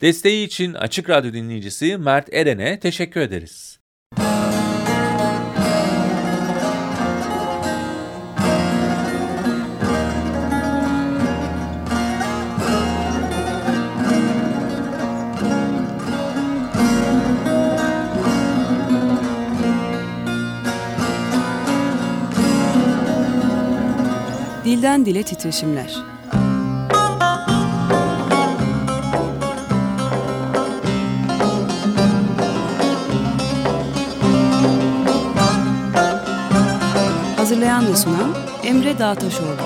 Desteği için Açık Radyo dinleyicisi Mert Eren'e teşekkür ederiz. Dilden Dile Titreşimler Hazırlayan ve sunan Emre Dağtaşoğlu.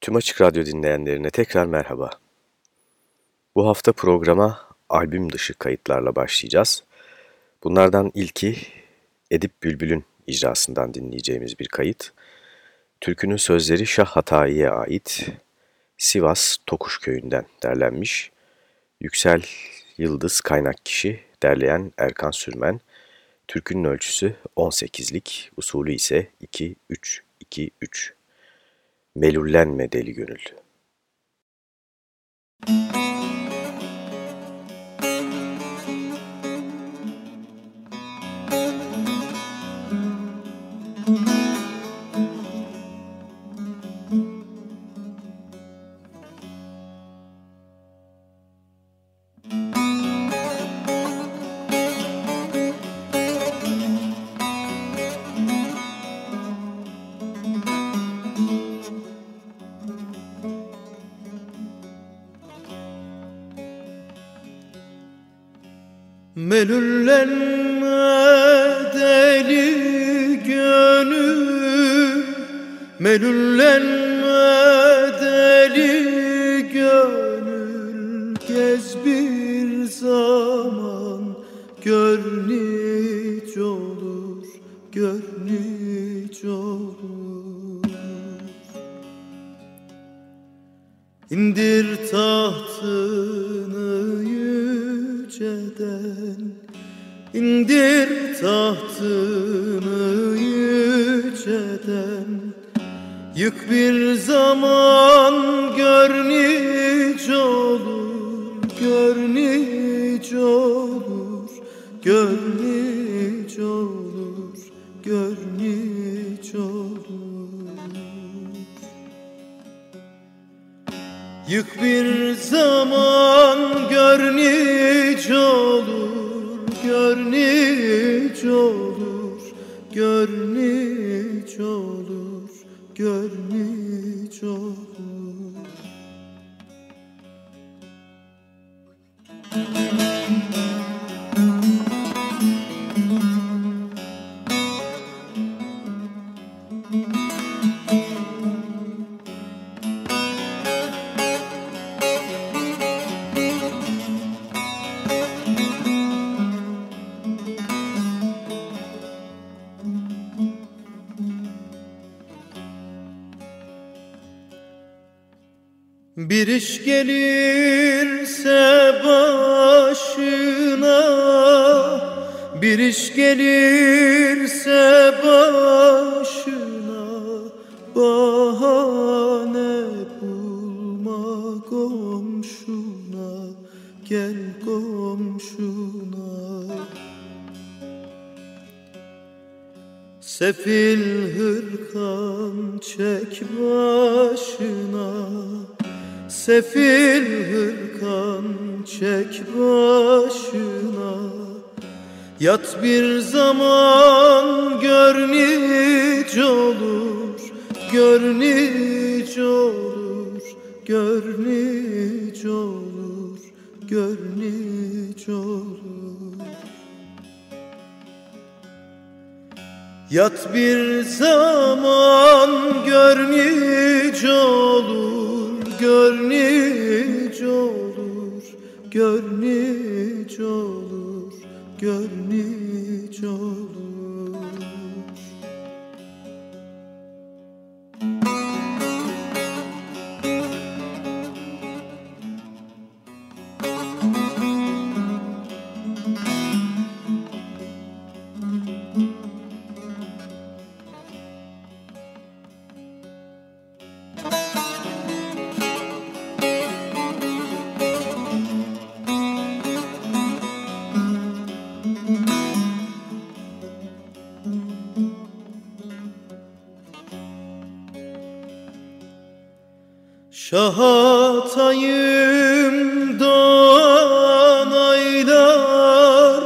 Tüm Açık Radyo dinleyenlerine tekrar merhaba. Bu hafta programa albüm dışı kayıtlarla başlayacağız. Bunlardan ilki Edip Bülbül'ün icrasından dinleyeceğimiz bir kayıt. Türkünün sözleri Şah Hatayi'ye ait Sivas Tokuş Köyü'nden derlenmiş. Yüksel Yıldız kaynak kişi, derleyen Erkan Sürmen. Türkünün ölçüsü 18'lik, usulü ise 2-3-2-3. Melullenme deli gönül. Müzik Melüllenme deli gönül Melüllenme bir Bir iş gelirse başına Bir iş gelirse başına Bahane bulma komşuna Gel komşuna. Sefil hırkan çek başına Sefil hırkan çek başına. Yat bir zaman gör olur Gör olur Gör olur Gör olur. Yat bir zaman gör olur gör niç olur, gör niç olur, gör niç olur. Şahatayım doğan aylar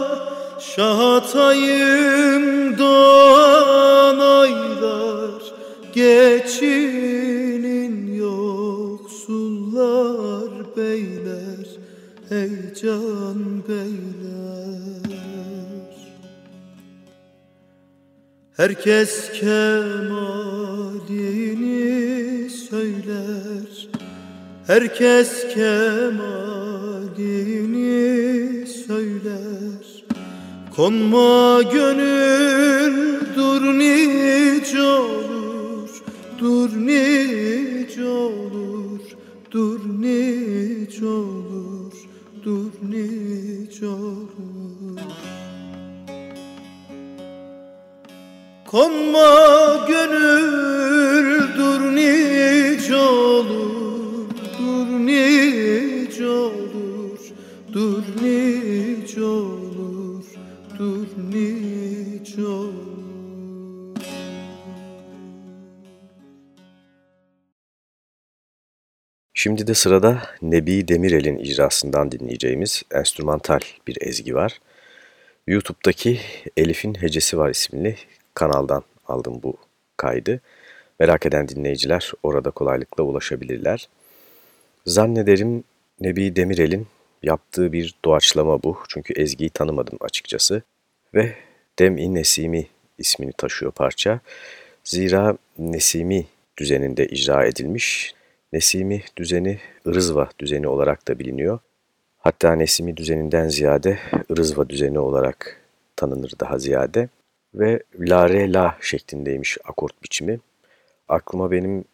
Şahatayım doğan aylar Geçinin yoksullar beyler Ey can beyler. Herkes kemalini Herkes kemalini söyler. Konma gönül dur nice olur Dur nice olur Dur nice olur Dur nice olur. Konma gönül Şimdi de sırada Nebi Demirel'in icrasından dinleyeceğimiz enstrümantal bir ezgi var. YouTube'daki Elif'in Hecesi var isimli kanaldan aldım bu kaydı. Merak eden dinleyiciler orada kolaylıkla ulaşabilirler. Zannederim Nebi Demirel'in yaptığı bir doğaçlama bu. Çünkü ezgiyi tanımadım açıkçası. Ve Dem-i Nesimi ismini taşıyor parça. Zira Nesimi düzeninde icra edilmiş. Nesimi düzeni Irızva düzeni olarak da biliniyor. Hatta Nesimi düzeninden ziyade Irızva düzeni olarak tanınır daha ziyade ve la re la şeklindeymiş akort biçimi. Aklıma benim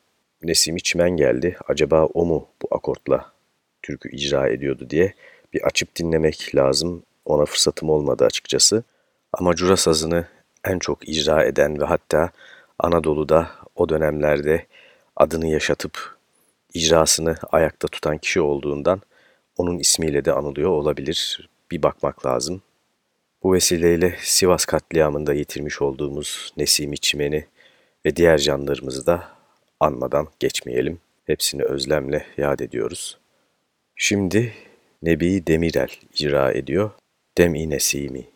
Nesimi Çimen geldi. Acaba o mu bu akortla türkü icra ediyordu diye bir açıp dinlemek lazım. Ona fırsatım olmadı açıkçası. Ama Cura sazını en çok icra eden ve hatta Anadolu'da o dönemlerde adını yaşatıp icrasını ayakta tutan kişi olduğundan onun ismiyle de anılıyor olabilir. Bir bakmak lazım. Bu vesileyle Sivas katliamında yitirmiş olduğumuz Nesimi Çimen'i ve diğer canlarımızı da anmadan geçmeyelim. Hepsini özlemle yad ediyoruz. Şimdi Nebi Demirel icra ediyor. Dem-i Nesimi.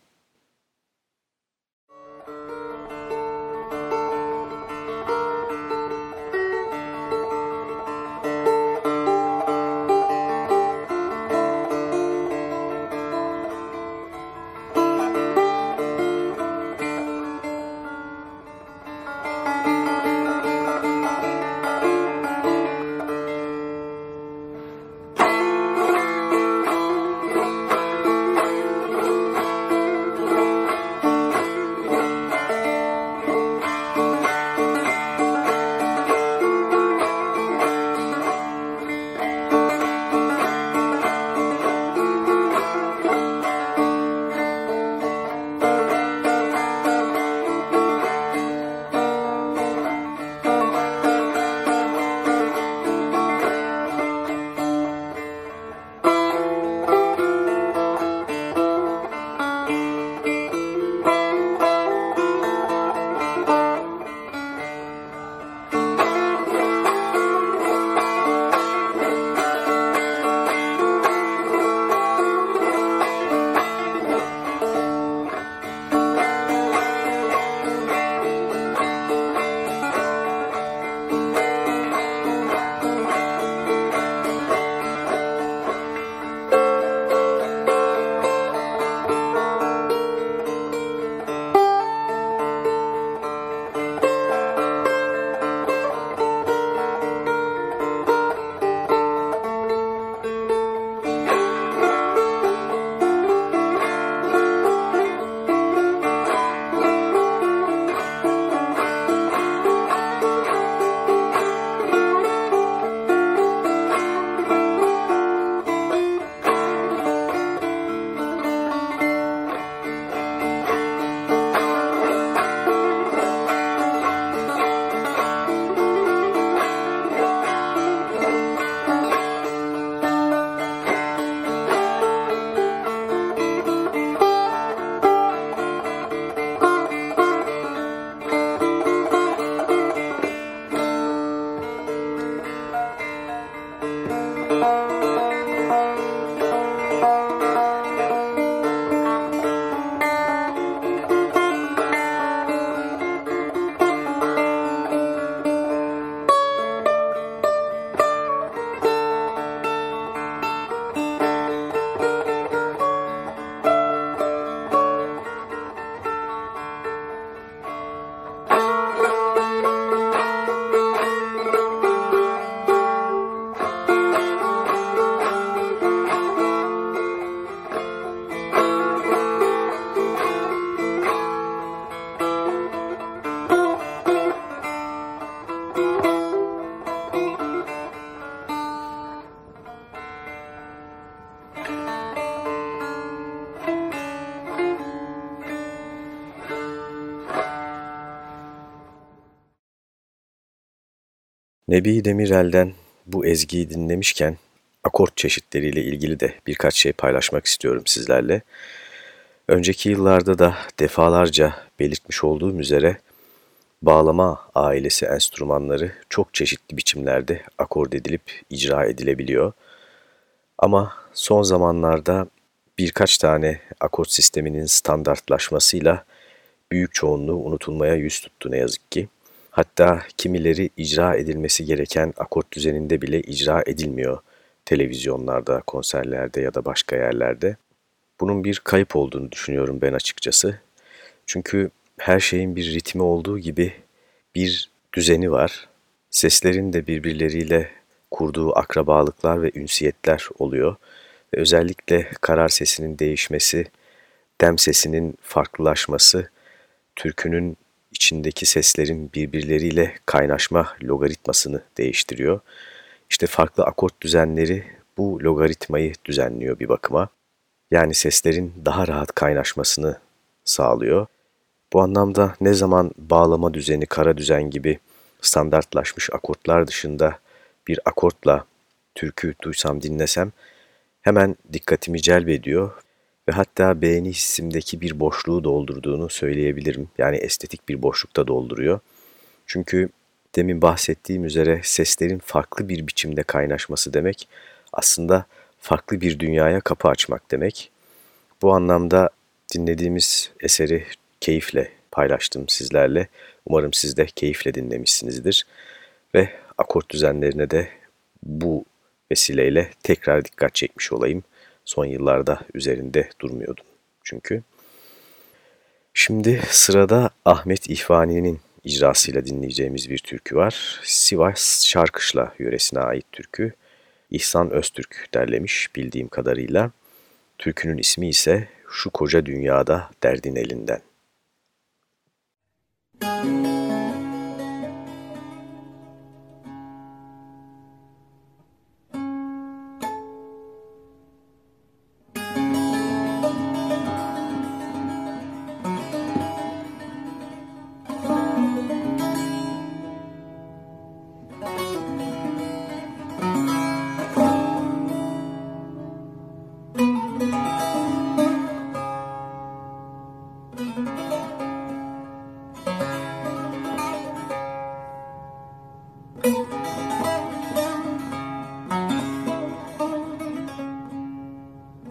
Nebi Demirel'den bu ezgiyi dinlemişken akort çeşitleriyle ilgili de birkaç şey paylaşmak istiyorum sizlerle. Önceki yıllarda da defalarca belirtmiş olduğum üzere bağlama ailesi enstrümanları çok çeşitli biçimlerde akord edilip icra edilebiliyor. Ama son zamanlarda birkaç tane akort sisteminin standartlaşmasıyla büyük çoğunluğu unutulmaya yüz tuttu ne yazık ki. Hatta kimileri icra edilmesi gereken akort düzeninde bile icra edilmiyor televizyonlarda, konserlerde ya da başka yerlerde. Bunun bir kayıp olduğunu düşünüyorum ben açıkçası. Çünkü her şeyin bir ritmi olduğu gibi bir düzeni var. Seslerin de birbirleriyle kurduğu akrabalıklar ve ünsiyetler oluyor. Ve özellikle karar sesinin değişmesi, dem sesinin farklılaşması, türkünün içindeki seslerin birbirleriyle kaynaşma logaritmasını değiştiriyor. İşte farklı akort düzenleri bu logaritmayı düzenliyor bir bakıma. Yani seslerin daha rahat kaynaşmasını sağlıyor. Bu anlamda ne zaman bağlama düzeni, kara düzen gibi standartlaşmış akortlar dışında bir akortla türkü duysam dinlesem hemen dikkatimi celbediyor ve hatta beğeni hissimdeki bir boşluğu doldurduğunu söyleyebilirim. Yani estetik bir boşlukta dolduruyor. Çünkü demin bahsettiğim üzere seslerin farklı bir biçimde kaynaşması demek aslında farklı bir dünyaya kapı açmak demek. Bu anlamda dinlediğimiz eseri keyifle paylaştım sizlerle. Umarım siz de keyifle dinlemişsinizdir. Ve akort düzenlerine de bu vesileyle tekrar dikkat çekmiş olayım. Son yıllarda üzerinde durmuyordum çünkü. Şimdi sırada Ahmet İhvani'nin icrasıyla dinleyeceğimiz bir türkü var. Sivas Şarkışla yöresine ait türkü. İhsan Öztürk derlemiş bildiğim kadarıyla. Türkünün ismi ise Şu Koca Dünyada Derdin Elinden. Müzik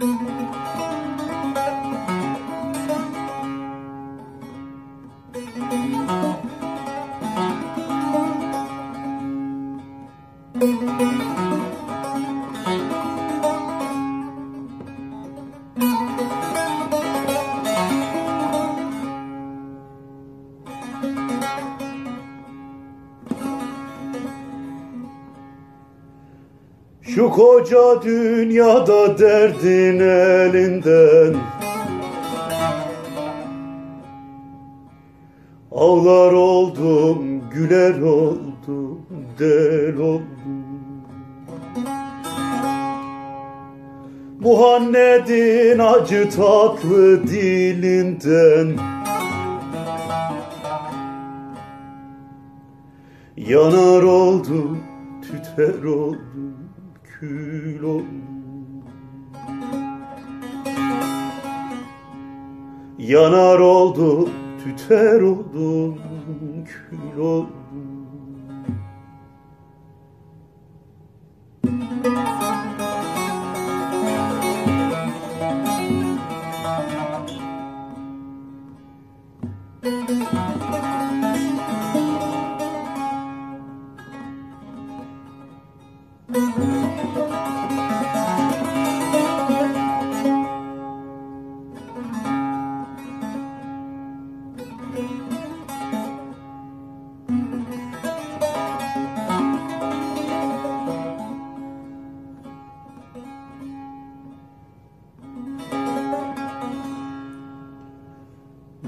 Şu koca dünyada derdin elinden. Ağlar oldum, güler oldum, del oldum. Muhammed'in acı tatlı dilinden. Yanar oldum, tüter oldum kül Yanar oldum, tüter oldum, kül oldum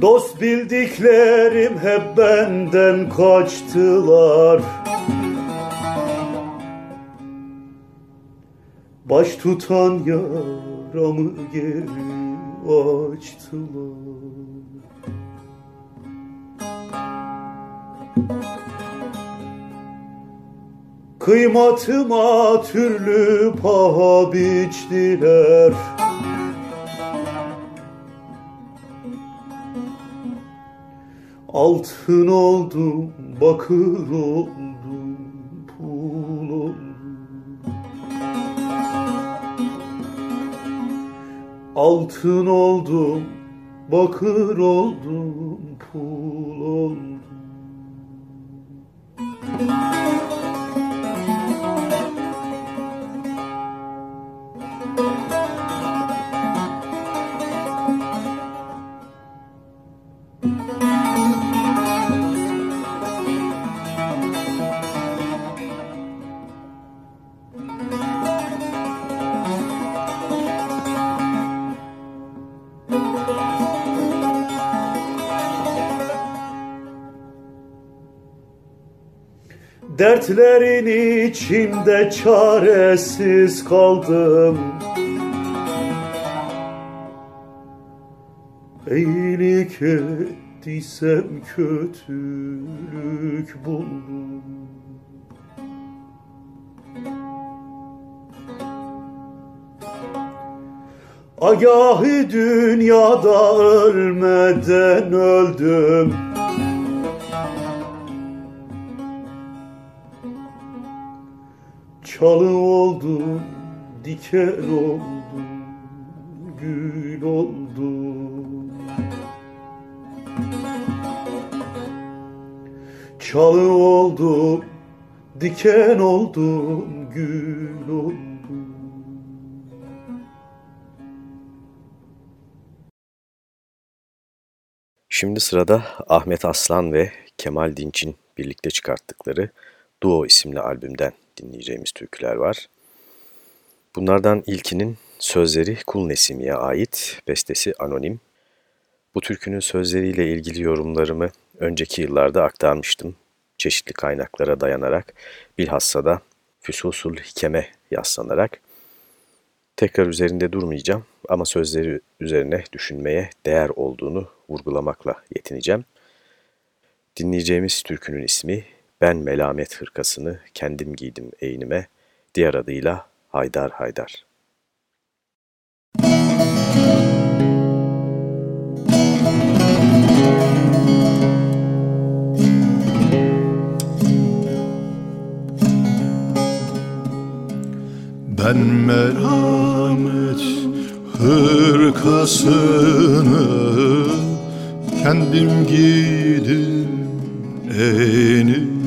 Dost bildiklerim hep benden kaçtılar. Baş tutan yaramı geri açtılar. Kıymatıma türlü paha biçtiler Altın oldum, bakır oldum, pul oldum. Altın oldum, bakır oldum, pul oldum Dertlerin içinde çaresiz kaldım. İyilik ettiysem kötülük buldum. Agahı dünyada ölmeden öldüm Çalı oldum, diken oldum, gül oldum Çalı oldum, diken oldum, gül oldum Şimdi sırada Ahmet Aslan ve Kemal Dinç'in birlikte çıkarttıkları Duo isimli albümden dinleyeceğimiz türküler var. Bunlardan ilkinin sözleri Kul Nesimi'ye ait, bestesi anonim. Bu türkünün sözleriyle ilgili yorumlarımı önceki yıllarda aktarmıştım. Çeşitli kaynaklara dayanarak, bilhassa da Füsusul Hikeme yaslanarak. Tekrar üzerinde durmayacağım ama sözleri üzerine düşünmeye değer olduğunu vurgulamakla yetineceğim. Dinleyeceğimiz türkünün ismi Ben Melamet Hırkasını Kendim Giydim Eynime, diğer adıyla Haydar Haydar. Ben merhamet hırkasını kendim giydim eni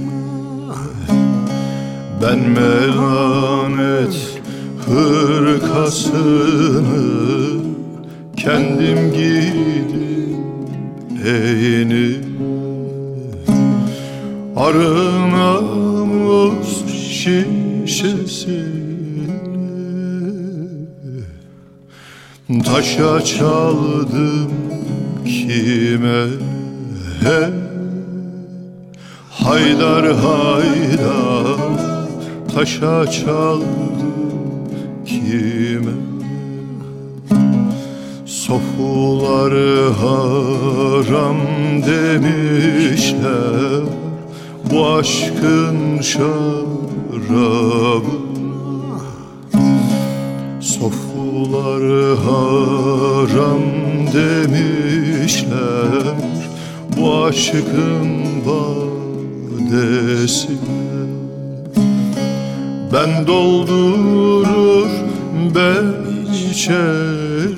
Ben merhamet hırkasını kendim giydim eni Arınamız şişesi Taşa çaldım kime he? Haydar haydar Taşa çaldım kime? Sofuları haram demişler Bu aşkın şarabı. Sofuları haram demişler Bu aşkın badesi Ben doldurur ben içerim.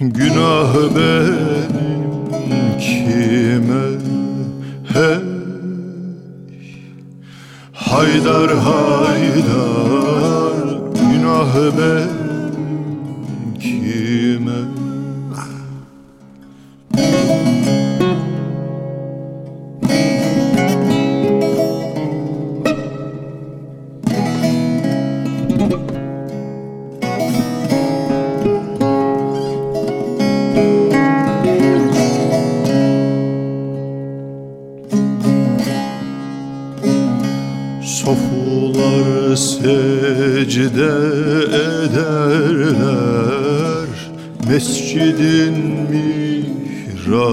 Günah benim kime hey Haydar haydar günah ben kime? Sofular Mescidin mihrabı.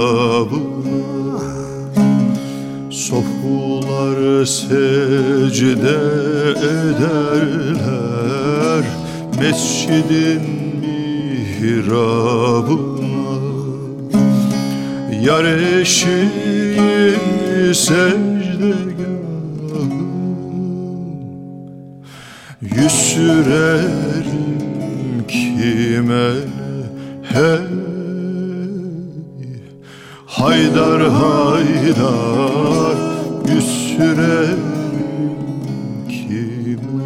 Sofular secde ederler Mescidin mihrabına Yar eşiği secdegahı Yüz sürerim kime hey Haydar haydar yüz sürerim kime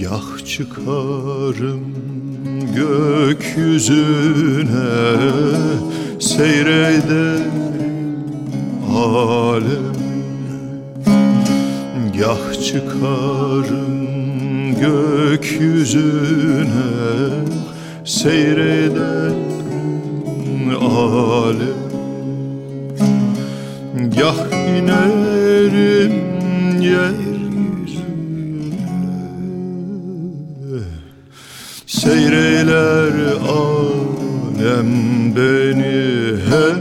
Gah çıkarım gökyüzüne Seyrederim alem. Gah çıkarım gökyüzüne Seyrederim alem Gah inerim yeryüzüne Seyreyler alem beni hey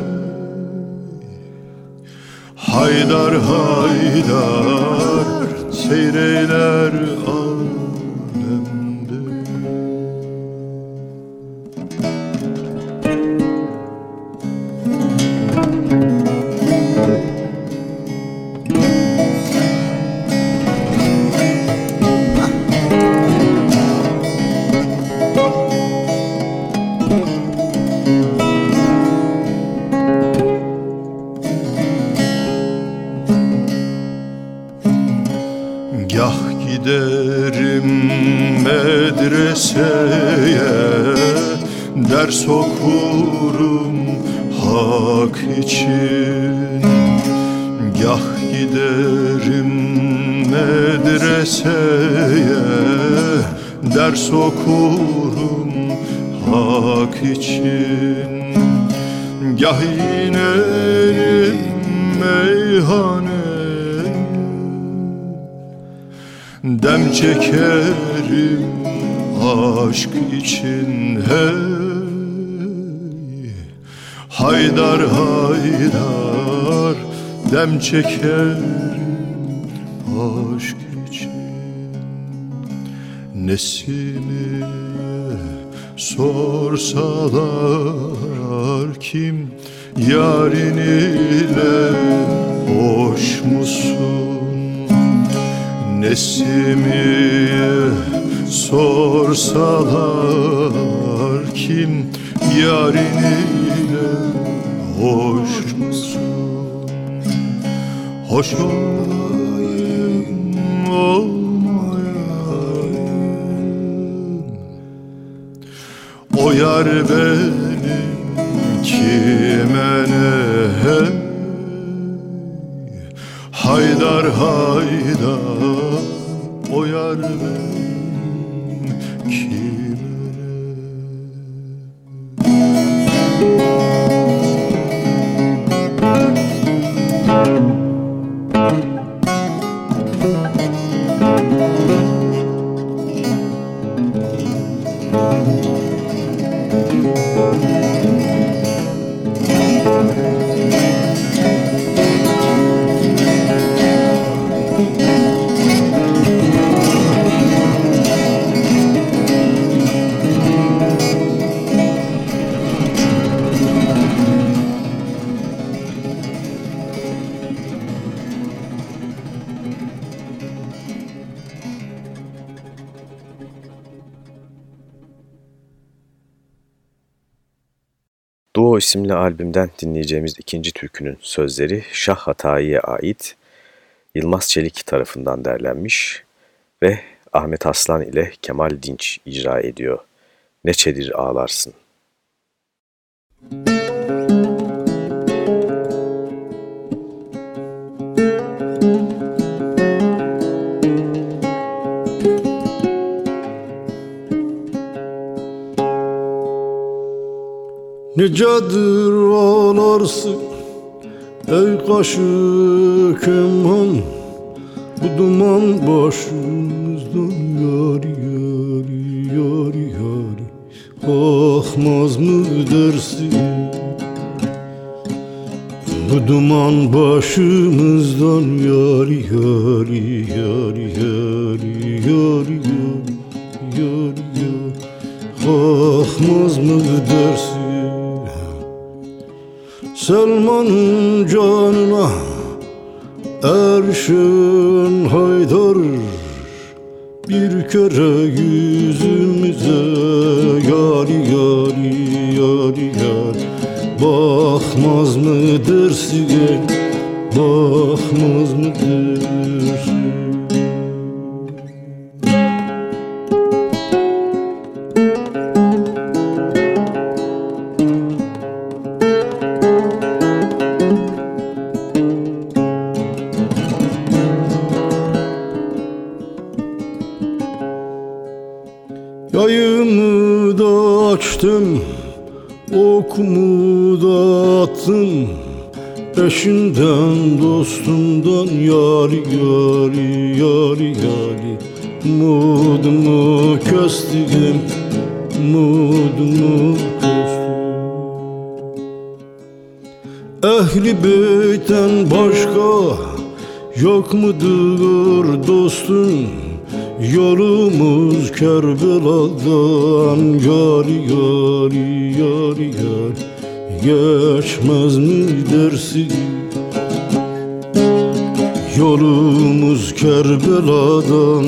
Haydar haydar seyreyler alemde Gah inerim meyhaneye Dem çekerim aşk için hey. Haydar haydar dem çekerim aşk için. Nesimi sorsalar kim yarın ile hoş musun? Nesimiye sorsalar kim? Yariniyle hoş musun? Hoş olayım olmayayım. O yar benim isimli albümden dinleyeceğimiz ikinci türkünün sözleri Şah Hatayi'ye ait Yılmaz Çelik tarafından derlenmiş ve Ahmet Aslan ile Kemal Dinç icra ediyor. Neçedir ağlarsın. Nicedir ağlarsın ey kaşı keman. Bu duman başımızdan yar yar yar yar. Kalkmaz mı dersin? Bu duman başımızdan yari yari yari yari yari yari yari yari Kalkmaz mı dersin Selman'ın canına Erşen Haydar. Bir kere yüzümüze yari yari yari yari. Bakmaz mı dersin Bakmaz mı dersin Okumu da attım Eşinden dostumdan yari yari yari yari. Mudumu kestim Mudumu kestim Ehli beyten başka Yok mudur dostum Yolumuz Kerbela'dan Yari yari yari yari Geçmez mi dersin Yolumuz Kerbela'dan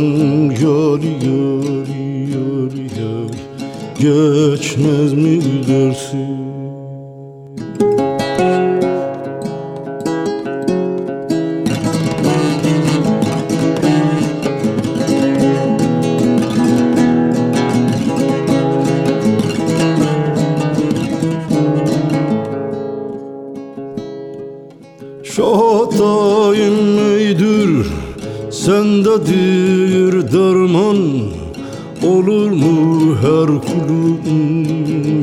Yari yari yari yari Geçmez mi dersin Şahatayım eydir Sendedir derman Olur mu? Her kulun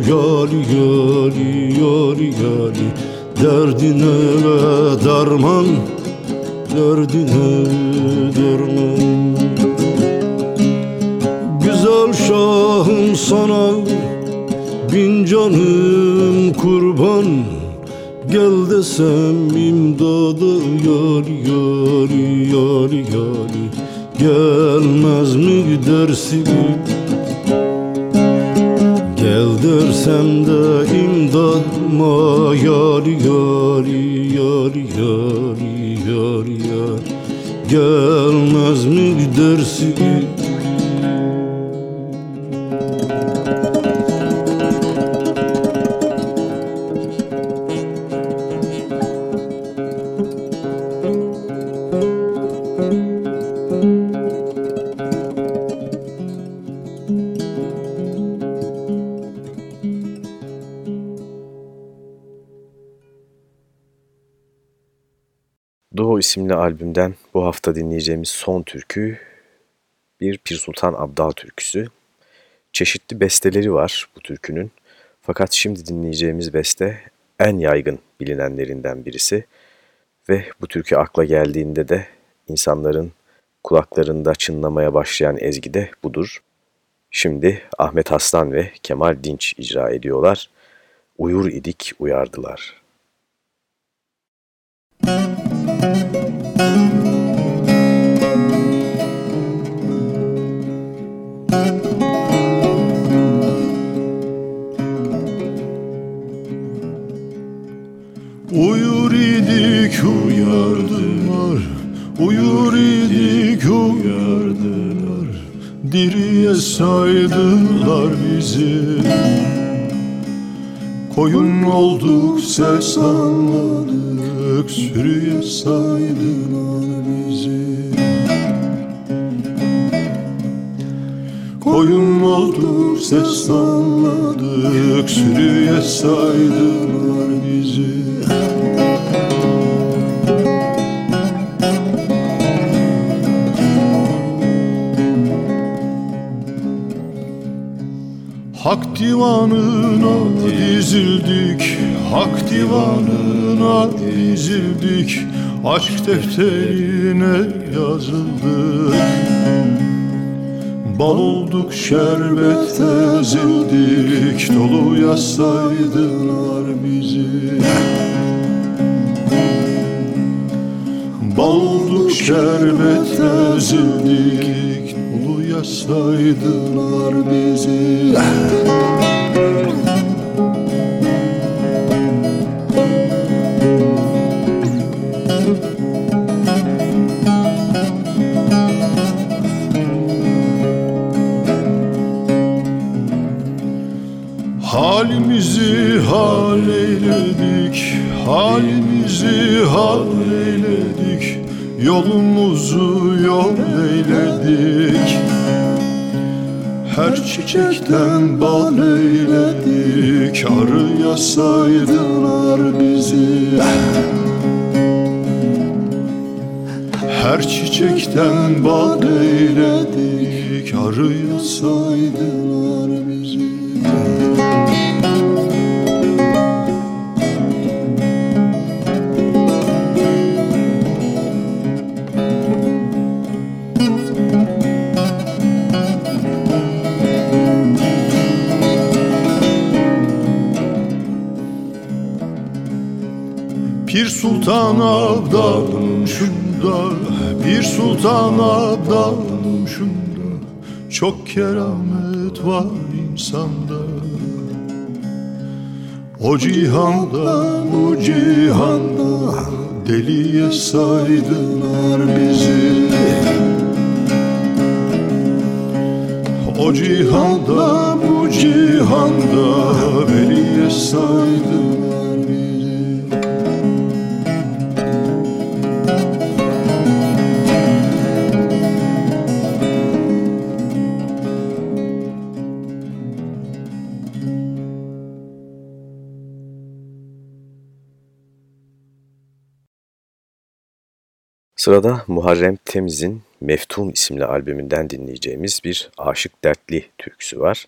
Yari yari yari yari Derdine derman Derdine derman. Güzel şahım sana Bin canım kurban Gel desem imdada yar yar yar yar Gelmez mi dersin? Gel dersem de imdadıma yar yar yar yar yar yar. Gelmez mi dersin isimli albümden bu hafta dinleyeceğimiz son türkü bir Pir Sultan Abdal türküsü. Çeşitli besteleri var bu türkünün. Fakat şimdi dinleyeceğimiz beste en yaygın bilinenlerinden birisi. Ve bu türkü akla geldiğinde de insanların kulaklarında çınlamaya başlayan ezgi de budur. Şimdi Ahmet Aslan ve Kemal Dinç icra ediyorlar. Uyur idik uyardılar. Uyur Uyur idik Diriye saydılar bizi. Koyun olduk ses anladık Sürüye saydılar bizi. Koyun olduk ses anladık Sürüye saydılar bizi Hak divanına dizildik Hak divanına dizildik. Aşk defterine yazıldık. Bal olduk şerbet ezildik. Doluya saydılar bizi. Bal olduk şerbet ezildik saydılar bizi. Halimizi hal eyledik Halimizi hal eyledik Yolumuzu yol eyledik. Her çiçekten bal eyledik. Arıya saydılar bizi. Her çiçekten bal eyledik. Arıya saydılar Bir sultan abdalım şunda Bir sultan abdalım şunda Çok keramet var insanda. O cihanda bu cihanda Deliye saydılar bizi. O cihanda bu cihanda Deliye saydılar Sırada Muharrem Temiz'in Meftun isimli albümünden dinleyeceğimiz bir Aşık Dertli türküsü var.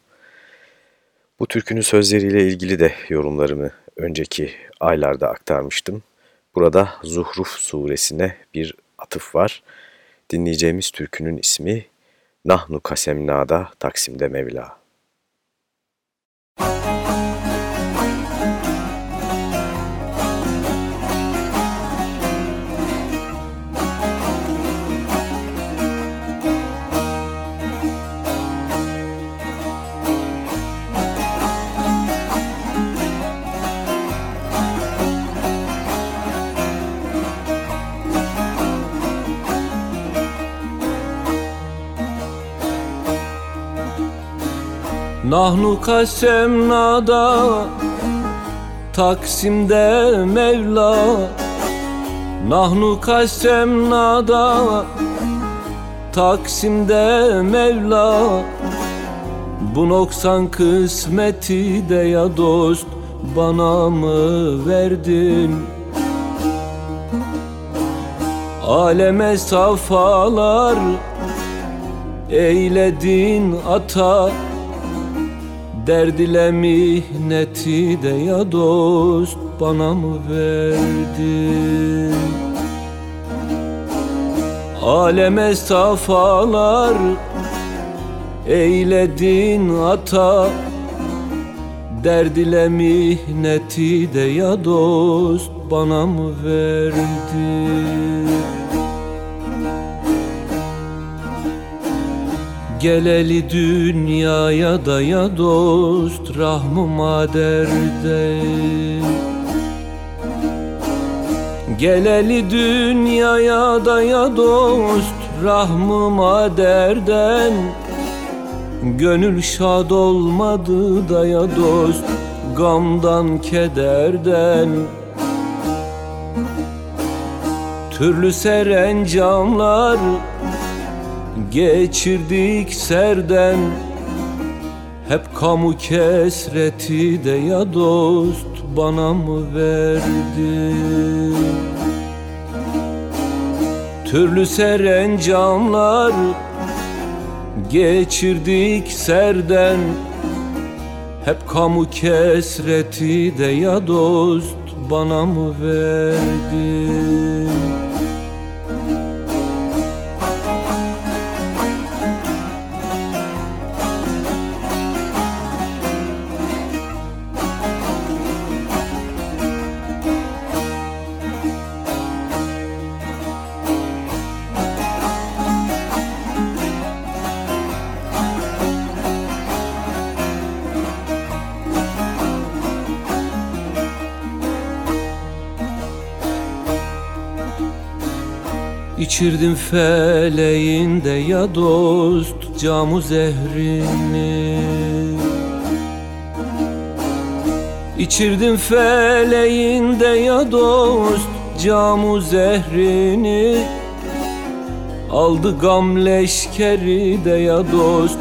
Bu türkünün sözleriyle ilgili de yorumlarımı önceki aylarda aktarmıştım. Burada Zuhruf suresine bir atıf var. Dinleyeceğimiz türkünün ismi Nahnu Kasemna'da Taksim'de Mevla. Nahnu kasemnada Taksim'de Mevla. Nahnu kasemnada Taksim'de Mevla. Bu noksan kısmeti de ya dost Bana mı verdin? Aleme safalar Eyledin ata Derd ile mihneti de ya dost bana mı verdin? Aleme safalar eyledin ata Derd ile mihneti de ya dost bana mı verdin? Geleli dünyaya da ya dost rahmı maderde. Geleli dünyaya da ya dost rahmı maderden. Gönül şad olmadı da ya dost gamdan kederden. Türlü serencamlar Geçirdik serden. Hep kamu kesreti de ya dost bana mı verdi? Türlü serencamlar Geçirdik serden. Hep kamu kesreti de ya dost bana mı verdi İçirdim feleğinde ya dost camu zehrini. İçirdim feleğinde ya dost camu zehrini. Aldı gam leşkeri de ya dost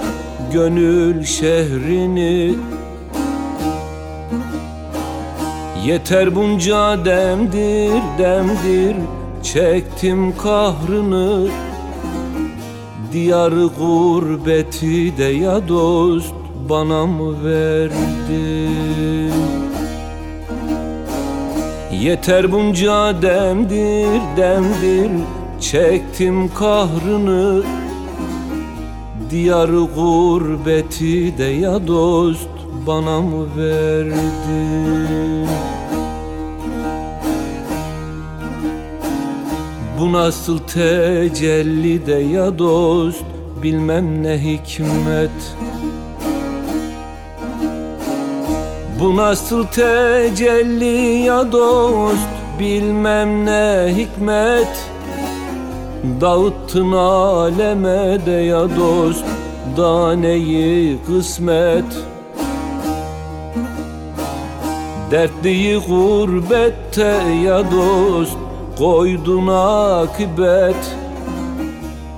gönül şehrini. Yeter bunca demdir demdir Çektim kahrını Diyarı gurbeti de ya dost bana mı verdin? Yeter bunca demdir demdir Çektim kahrını Diyarı gurbeti de ya dost bana mı verdin? Bu nasıl tecelli de ya dost bilmem ne hikmet. Bu nasıl tecelli ya dost bilmem ne hikmet. Dağıttın aleme de ya dost daneyi kısmet. Dertliyi gurbette ya dost koydun akıbet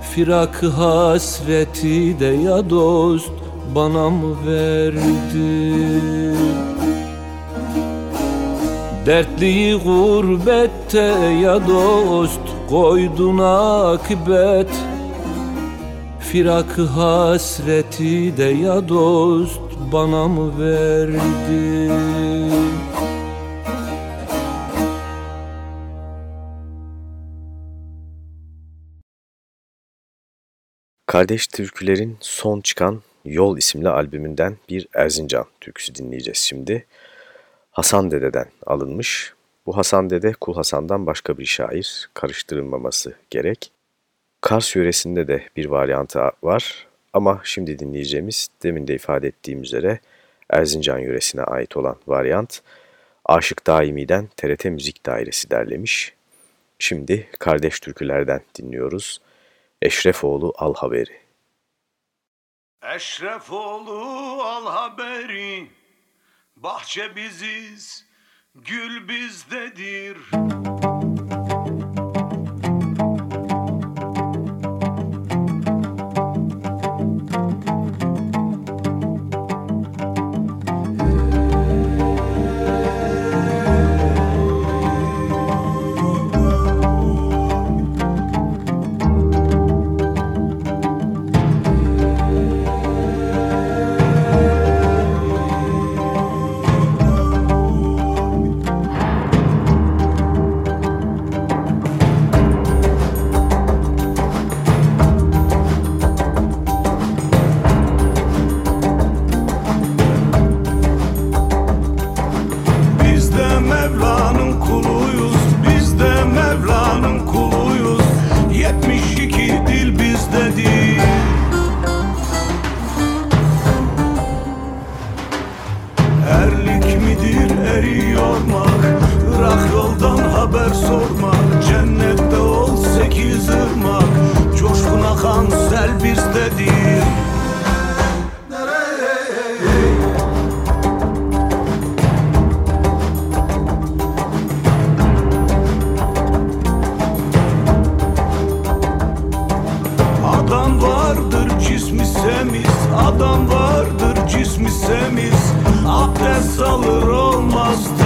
Firakı hasreti de ya dost bana mı verdin? Dertliyi gurbette ya dost koydun akıbet Firakı hasreti de ya dost bana mı verdin? Kardeş Türküler'in son çıkan Yol isimli albümünden bir Erzincan türküsü dinleyeceğiz şimdi. Hasan Dede'den alınmış. Bu Hasan Dede Kul Hasan'dan başka bir şair, karıştırılmaması gerek. Kars yöresinde de bir varyantı var ama şimdi dinleyeceğimiz demin de ifade ettiğim üzere Erzincan yöresine ait olan varyant Aşık Daimi'den TRT Müzik Dairesi derlemiş. Şimdi Kardeş Türküler'den dinliyoruz. Eşrefoğlu Al Haberi. Eşrefoğlu al haberi, bahçe biziz, gül bizdedir. can elbisemiz Abdest alır olmazdı.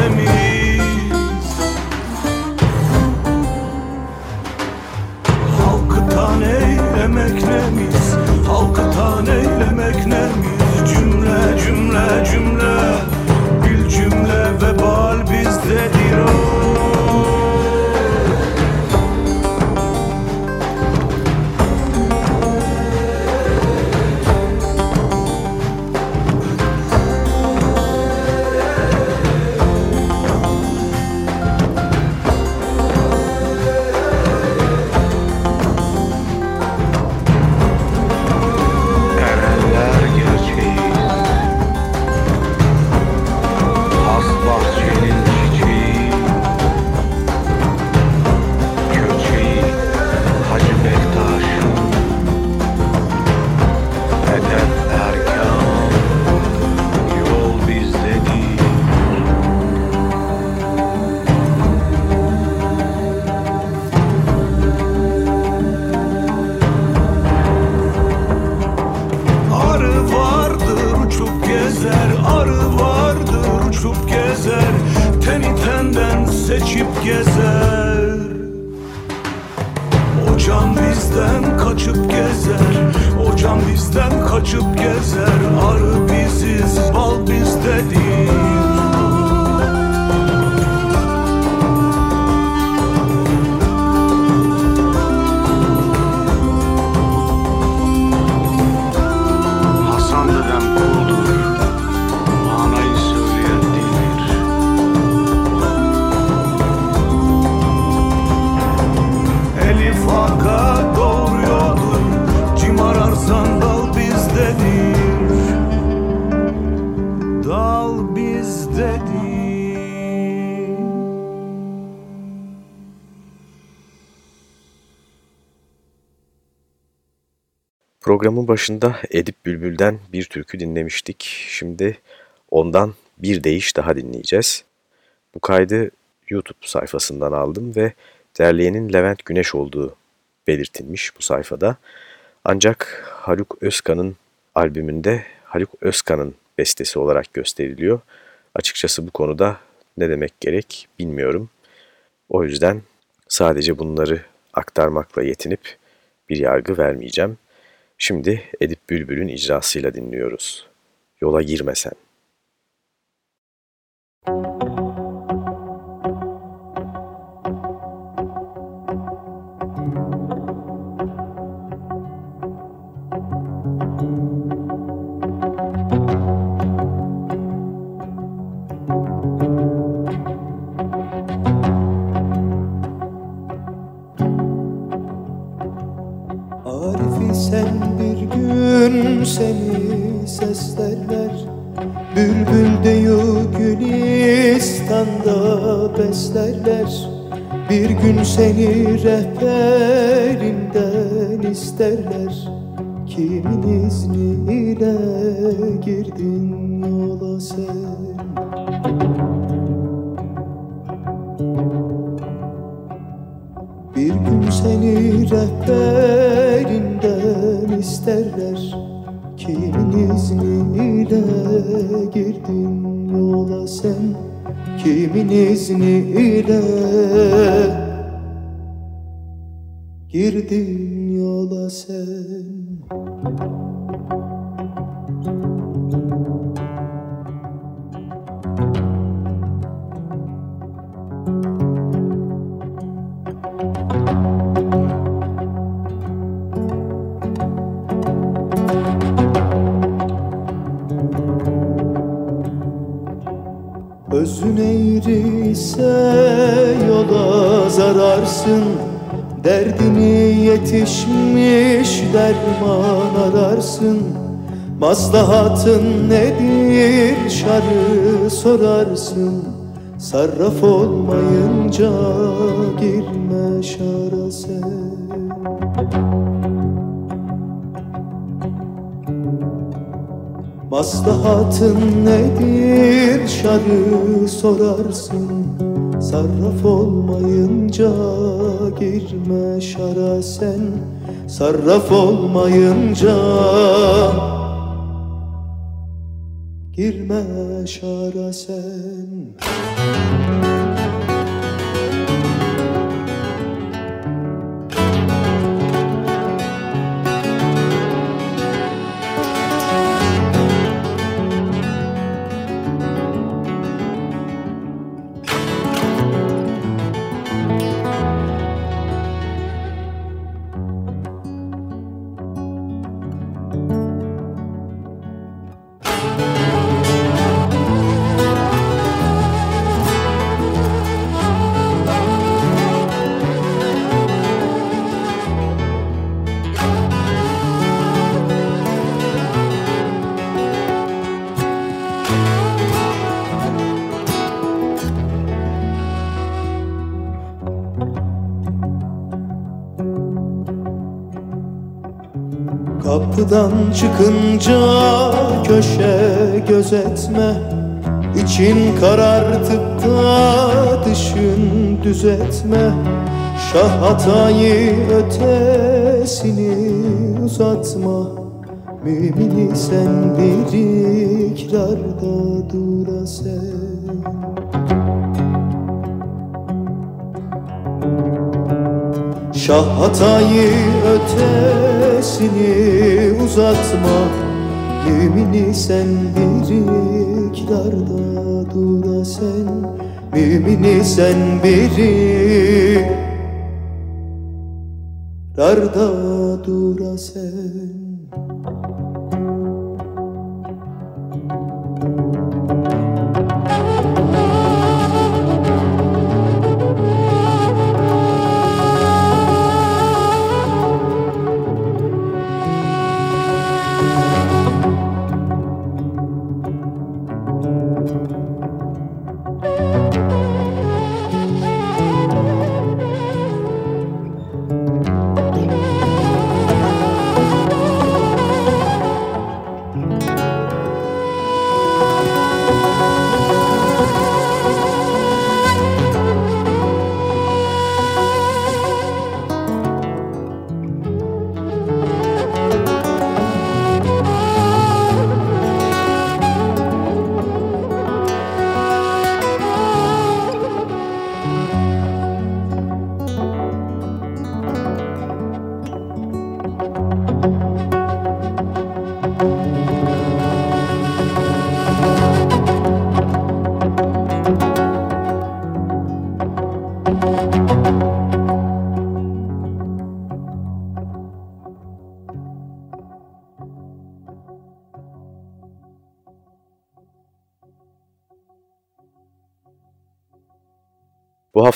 Programın başında Edip Bülbül'den bir türkü dinlemiştik. Şimdi ondan bir deyiş daha dinleyeceğiz. Bu kaydı YouTube sayfasından aldım ve derleyenin Levent Güneş olduğu belirtilmiş bu sayfada. Ancak Haluk Özkan'ın albümünde Haluk Özkan'ın bestesi olarak gösteriliyor. Açıkçası bu konuda ne demek gerek bilmiyorum. O yüzden sadece bunları aktarmakla yetinip bir yargı vermeyeceğim. Şimdi Edip Bülbül'ün icrasıyla dinliyoruz. Yola girmesen. Seni seslerler Bülbül deyu Gülistan'da beslerler. Bir gün seni rehberinden isterler. Kimin izniyle girdin yola sen? Bir gün seni rehberinden izniyle girdin yola sen Kimin izniyle girdin Maslahatın nedir? Şarı sorarsın. Sarraf olmayınca girme şara sen. Maslahatın nedir? Şarı sorarsın. Sarraf olmayınca girme şara sen. Sarraf olmayınca girme şara sen Kapıdan çıkınca köşe gözetme. İçin karartıp da dışın düzetme. Şah hatayı ötesini uzatma. Mümini sen bir ikrarda dura sen. Şah ötesini uzatma. Mümini sen bir iktidarda dura sen. Mümini sen biri Darda dura sen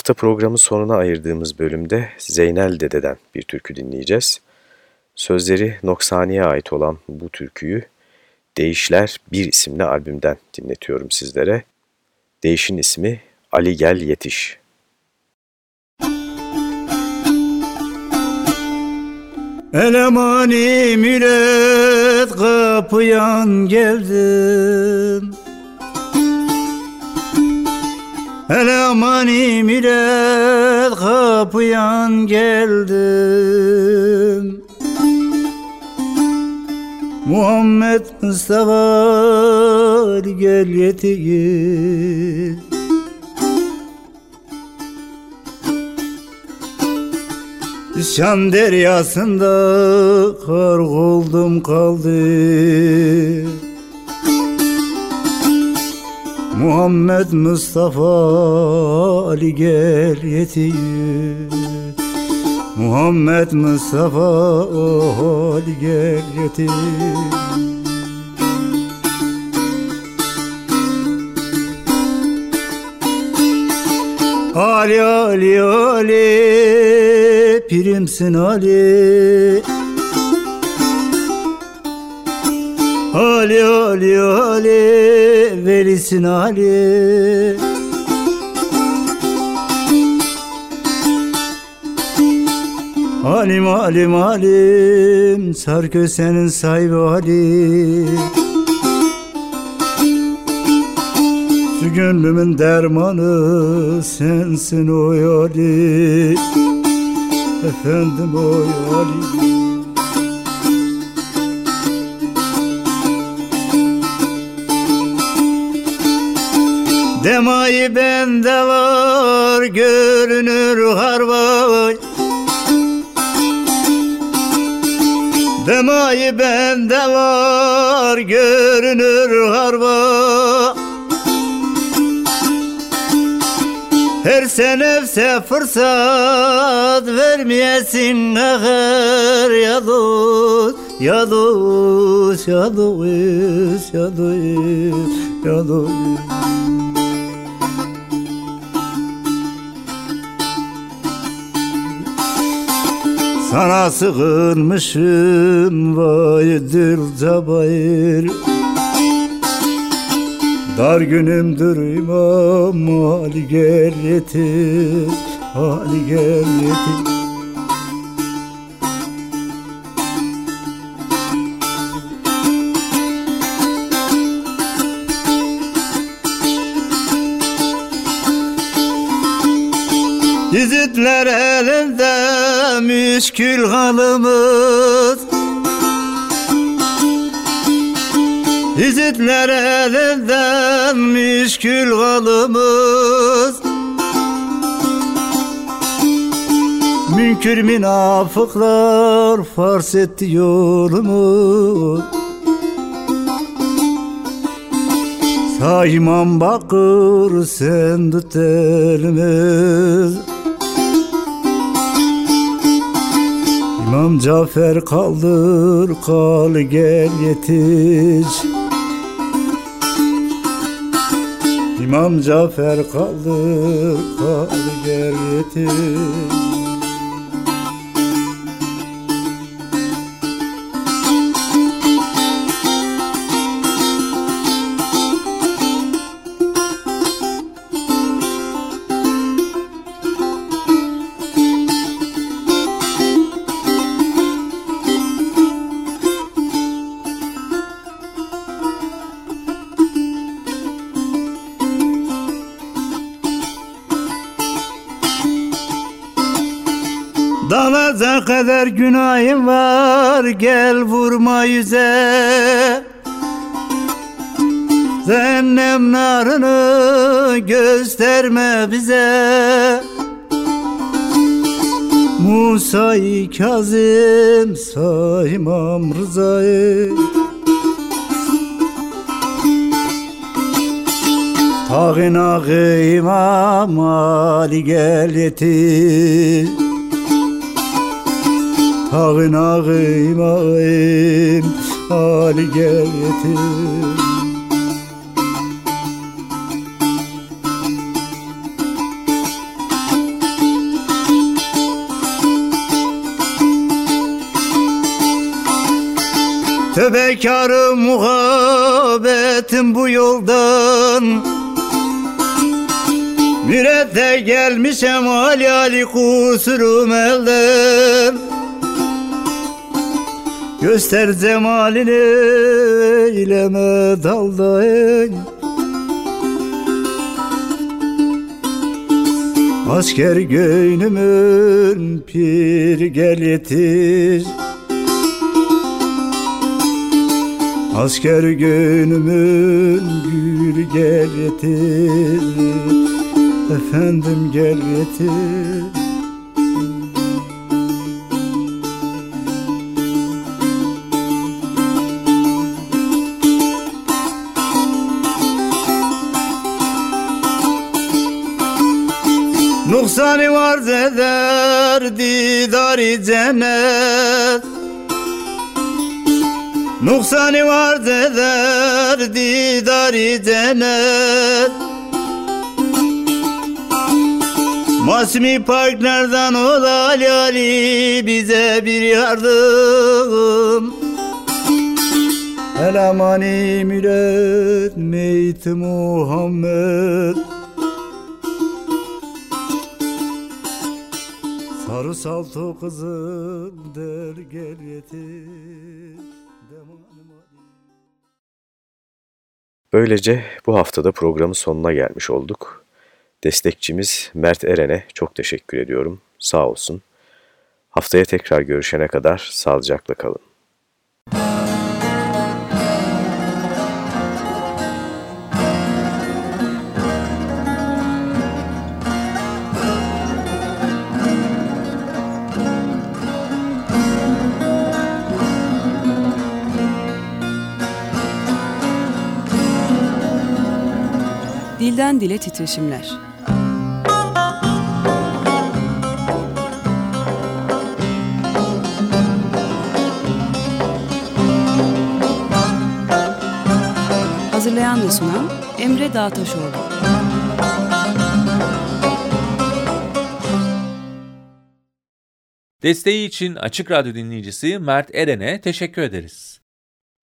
hafta programın sonuna ayırdığımız bölümde Zeynel Dede'den bir türkü dinleyeceğiz. Sözleri Noksani'ye ait olan bu türküyü Değişler Bir isimli albümden dinletiyorum sizlere. Değişin ismi Ali Gel Yetiş. Elemani millet kapıyan geldim Elemani millet kapıyan geldim Muhammed Mustafa gel yetiğim. Şam deryasında kar oldum kaldı Muhammed Mustafa Ali gel yetiğim Muhammed Mustafa oh Ali gel yetiğim Ali Ali Ali pirimsin Ali Ali Ali Ali velisin Ali Alim alim alim Sarkö senin sahibi Ali Şu gönlümün dermanı sensin o Ali Efendim o Ali Demayı bende var görünür harvay. Demayı bende var görünür harva Her senefse fırsat vermeyesin ahır ya dost ya dost ya dost ya dost ya dost Sana sığınmışım vay dil cabayır Dar günümdür imam Ali gel yetir Ali gel yetir Yüzükler elinde müşkül halımız. Yüzükler elinde müşkül halımız. Mümkün Şükür münafıklar fars etti yolumu. İmam bakır sen tut elimi İmam Cafer kaldır kal gel yetiş. İmam Cafer kaldır kal gel yetiş Dalacak kadar günahım var gel vurma yüze. Zennem narını gösterme bize. Musa-i Kazım Saymam Rıza'yı. Tağın ağı İmam Ali gel yetir Ağın ağım ağım Ali gel yetim Tövbekarım muhabbetim bu yoldan. Mürette gelmişem Ali Ali kusurum elden Göster cemalini eyleme daldayın Asker göynümün pir gel yetir Asker gönlümün gül gel yetir Efendim gel yetir Nuksanı var eder didari cennet. Nuksanı var eder didari cennet. Masmi parklardan ol Ali Ali bize bir yardım. Elamani millet meyt Muhammed Sarı salto kızım der gel yetir Böylece bu haftada programın sonuna gelmiş olduk. Destekçimiz Mert Eren'e çok teşekkür ediyorum. Sağ olsun. Haftaya tekrar görüşene kadar sağlıcakla kalın. Dilden dile titreşimler. Hazırlayan ve sunan Emre Dağtaşoğlu. Desteği için Açık Radyo dinleyicisi Mert Eren'e teşekkür ederiz.